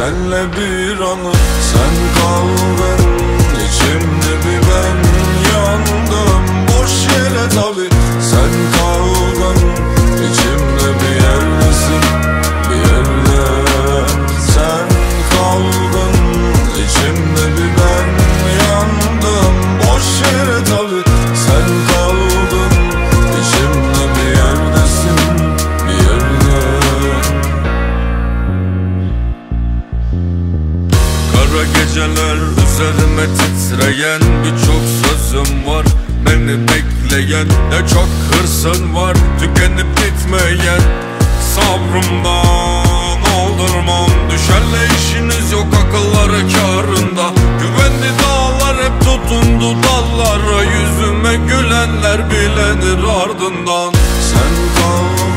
Senle bir anı sen kaldın içimde bir ben. Geceler üzerime titreyen Birçok sözüm var. Beni bekleyen Ne çok hırsın var. Tükenip gitmeyen Sabrımdan aldırmam. Düşerle işiniz yok akılları karında Güvenli dağlar hep tutundu dallara. Yüzüme gülenler bilenir ardından. Sen kaldın